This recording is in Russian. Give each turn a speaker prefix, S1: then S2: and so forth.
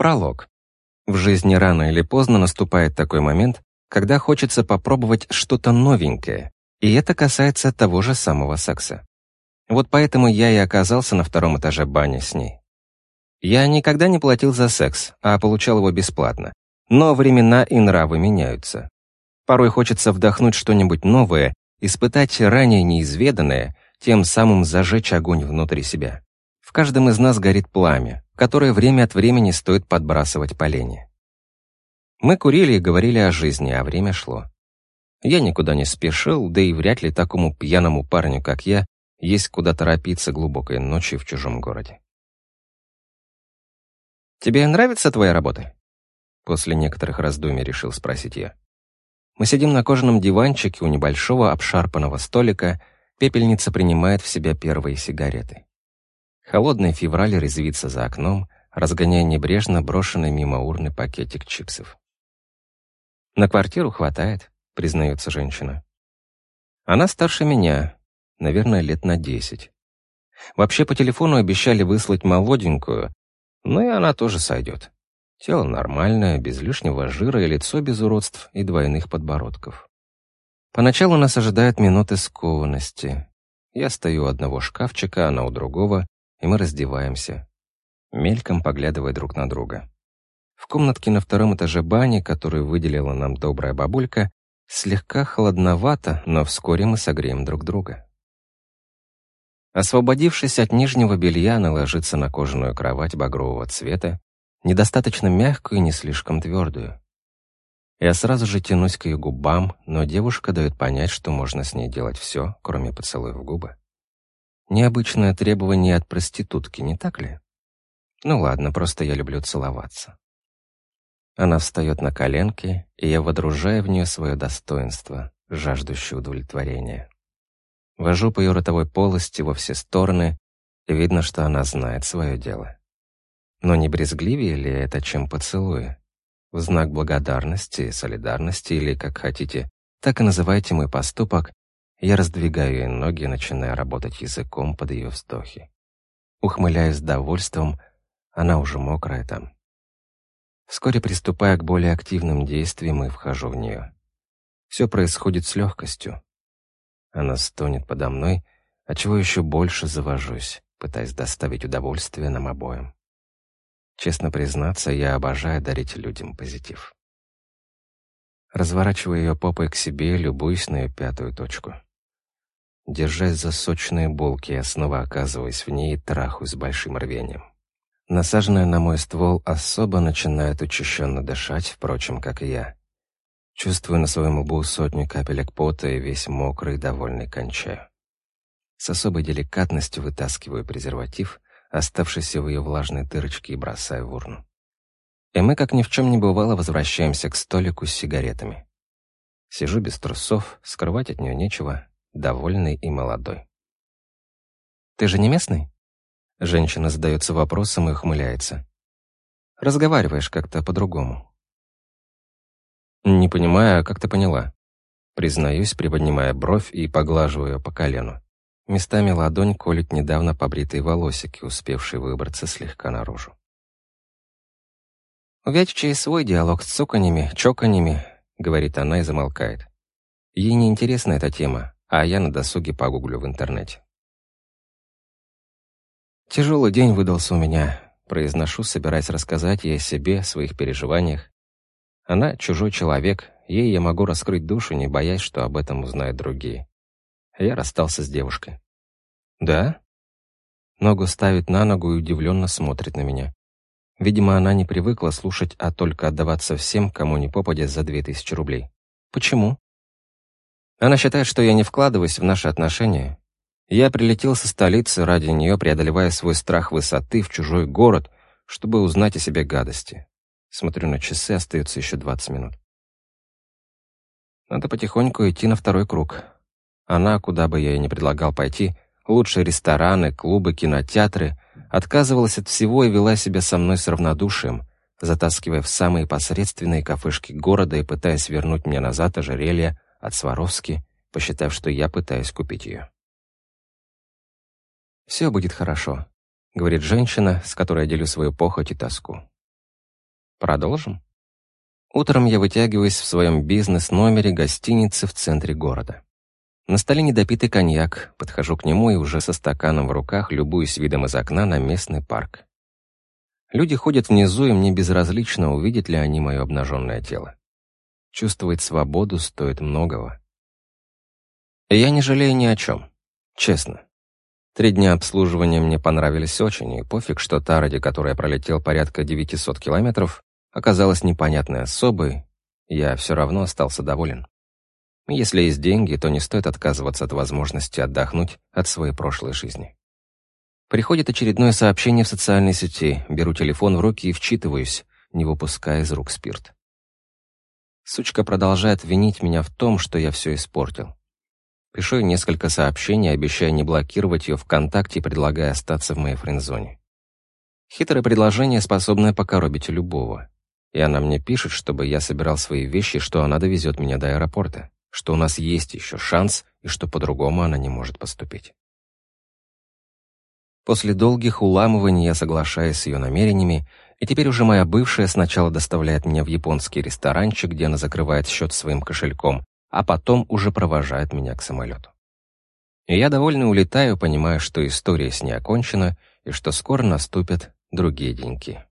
S1: Пролог. В жизни рано или поздно наступает такой момент, когда хочется попробовать что-то новенькое, и это касается того же самого секса. Вот поэтому я и оказался на втором этаже бани с ней. Я никогда не платил за секс, а получал его бесплатно. Но времена и нравы меняются. Порой хочется вдохнуть что-нибудь новое, испытать ранее неизведанное, тем самым зажечь огонь внутри себя. В каждом из нас горит пламя, которое время от времени стоит подбрасывать поленья. Мы курили и говорили о жизни, а время шло. Я никуда не спешил, да и вряд ли такому пьяному парню, как я, есть куда торопиться глубокой ночью в чужом городе. «Тебе нравится твоя работа?» После некоторых раздумий решил спросить я. Мы сидим на кожаном диванчике у небольшого обшарпанного столика, пепельница принимает в себя первые сигареты. Холодный февраль резвится за окном, разгоняя небрежно брошенный мимо урны пакетик чипсов. «На квартиру хватает», — признается женщина. Она старше меня, наверное, лет на десять. Вообще по телефону обещали выслать молоденькую, но и она тоже сойдет. Тело нормальное, без лишнего жира и лицо без уродств и двойных подбородков. Поначалу нас ожидают минуты скованности. Я стою у одного шкафчика, она у другого, и мы раздеваемся, мельком поглядывая друг на друга. В комнатке на втором этаже бани, которую выделила нам добрая бабулька, слегка холодновато, но вскоре мы согреем друг друга. Освободившись от нижнего белья, она ложится на кожаную кровать багрового цвета, недостаточно мягкую и не слишком твердую. Я сразу же тянусь к ее губам, но девушка дает понять, что можно с ней делать все, кроме поцелуя в губы. Необычное требование от проститутки, не так ли? Ну ладно, просто я люблю целоваться. Она встает на коленки, и я водружаю в нее свое достоинство, жаждущее удовлетворения. Вожу по ее ротовой полости во все стороны, и видно, что она знает свое дело. Но не брезгливее ли это, чем поцелуи? В знак благодарности, солидарности или, как хотите, так и называйте мой поступок, я раздвигаю ей ноги, начиная работать языком под ее вздохи. Ухмыляясь довольством, она уже мокрая там. Вскоре приступая к более активным действиям и вхожу в нее. Все происходит с легкостью, она стонет подо мной, отчего еще больше завожусь, пытаясь доставить удовольствие нам обоим. Честно признаться, я обожаю дарить людям позитив. Разворачиваю ее попой к себе, любуюсь на ее пятую точку. Держась за сочные булки, я снова оказываюсь в ней и трахаюсь с большим рвением. Насаженная на мой ствол особо начинает учащенно дышать, впрочем, как и я. Чувствую на своем лбу сотню капелек пота и весь мокрый, довольный кончаю. С особой деликатностью вытаскиваю презерватив, оставшийся в ее влажной дырочке, и бросаю в урну. И мы, как ни в чем не бывало, возвращаемся к столику с сигаретами. Сижу без трусов, скрывать от нее нечего, довольный и молодой. «Ты же не местный?» Женщина задается вопросом и ухмыляется. «Разговариваешь как-то по-другому». «Не понимаю, а как ты поняла?» Признаюсь, приподнимая бровь и поглаживаю ее по колену. Местами ладонь колет недавно побритые волосики, успевшие выбраться слегка наружу. «У Вячича свой диалог с цоканьями, чоканьями», — говорит она и замолкает. Ей не интересна эта тема, а я на досуге погуглю в интернете. «Тяжелый день выдался у меня», — произношу, собираясь рассказать ей о себе, своих переживаниях, она чужой человек, ей я могу раскрыть душу, не боясь, что об этом узнают другие. Я расстался с девушкой. «Да?» Ногу ставит на ногу и удивленно смотрит на меня. Видимо, она не привыкла слушать, а только отдаваться всем, кому не попадя за две тысячи рублей. Почему? Она считает, что я не вкладываюсь в наши отношения. Я прилетел со столицы ради нее, преодолевая свой страх высоты в чужой город, чтобы узнать о себе гадости. Смотрю на часы, остается еще 20 минут. Надо потихоньку идти на второй круг. Она, куда бы я ей не предлагал пойти, лучшие рестораны, клубы, кинотеатры, отказывалась от всего и вела себя со мной с равнодушием, затаскивая в самые посредственные кафешки города и пытаясь вернуть мне назад ожерелье от Сваровски, посчитав, что я пытаюсь купить ее. «Все будет хорошо», — говорит женщина, с которой я делю свою похоть и тоску. Продолжим? Утром я вытягиваюсь в своем бизнес-номере гостиницы в центре города. На столе недопитый коньяк, подхожу к нему и уже со стаканом в руках любуюсь видом из окна на местный парк. Люди ходят внизу, и мне безразлично, увидят ли они мое обнаженное тело. Чувствовать свободу стоит многого. Я не жалею ни о чем. Честно. Три дня обслуживания мне понравились очень, и пофиг, что та, ради которой я пролетел порядка 900 километров, оказалась непонятной особой, я все равно остался доволен. Если есть деньги, то не стоит отказываться от возможности отдохнуть от своей прошлой жизни. Приходит очередное сообщение в социальной сети, беру телефон в руки и вчитываюсь, не выпуская из рук спирт. Сучка продолжает винить меня в том, что я все испортил. Пишу ей несколько сообщений, обещая не блокировать ее ВКонтакте и предлагая остаться в моей френдзоне. Хитрое предложение, способное покоробить любого. И она мне пишет, чтобы я собирал свои вещи, что она довезет меня до аэропорта, что у нас есть еще шанс и что по-другому она не может поступить. После долгих уламываний я соглашаюсь с ее намерениями, и теперь уже моя бывшая сначала доставляет меня в японский ресторанчик, где она закрывает счет своим кошельком, а потом уже провожает меня к самолету. И я довольно улетаю, понимая, что история с ней окончена и что скоро наступят другие деньки.